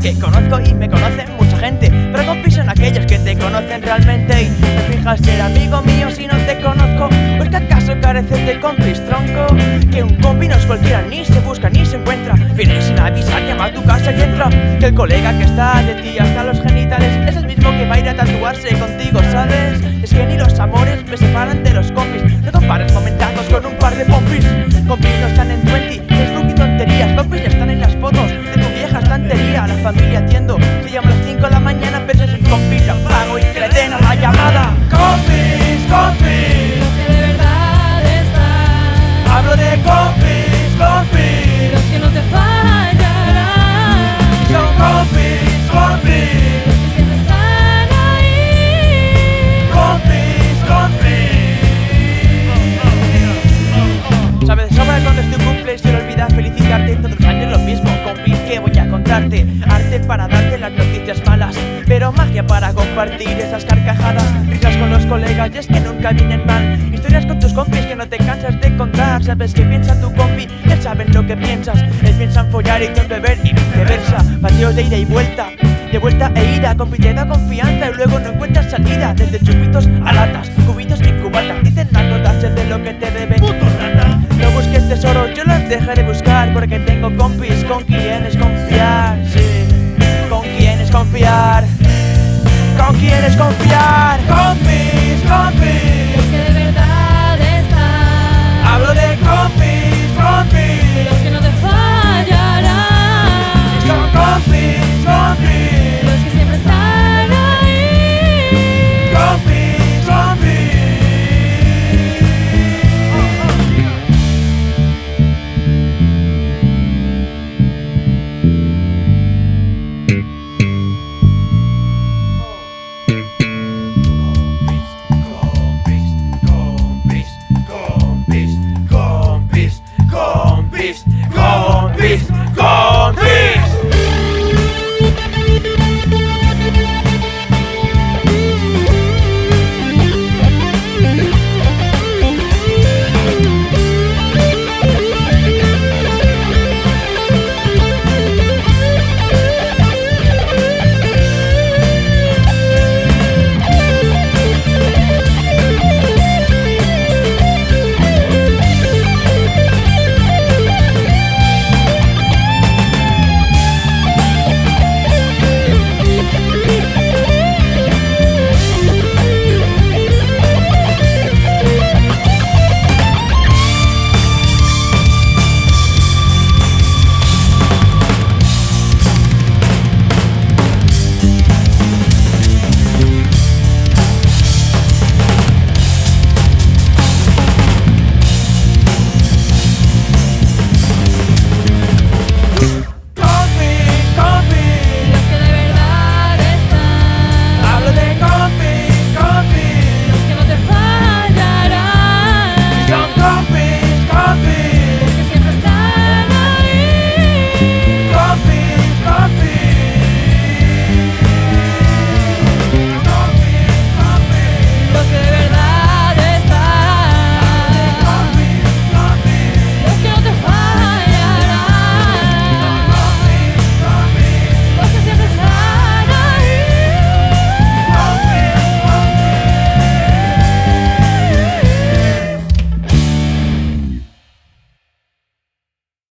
que conozco y me conocen mucha gente Pero compis son aquellos que te conocen realmente Y te fijas ser amigo mío si no te conozco ¿O es que acaso careces de compis, tronco? Que un compi no es cualquiera, ni se busca ni se encuentra Viene sin avisar, llama a tu casa y entra Que el colega que está de ti hasta los genitales Es el mismo que va a ir a tatuarse contigo, ¿sabes? Es que ni los amores me separan de los compis No compares momentazos pasar dentro años lo mismo compis que voy a contarte. Arte para darte las noticias malas Pero magia para compartir esas carcajadas. Risas con los colegas y es que nunca vienen mal. Historias con tus compis que no te cansas de contar. Sabes que piensa tu compi, él sabe lo que piensas. Él piensa en follar y tú en beber y viceversa. Vacíos de ida y vuelta de vuelta e ida, compi te da confianza y luego no encuentras salida. Desde chupitos a latas, cubitos y cubatas Dicen no de lo que te deben Puto rata. No busques tesoros, yo los dejaré buscar porque tengo compis con quienes confiar, sí, con quienes confiar, con quienes confiar.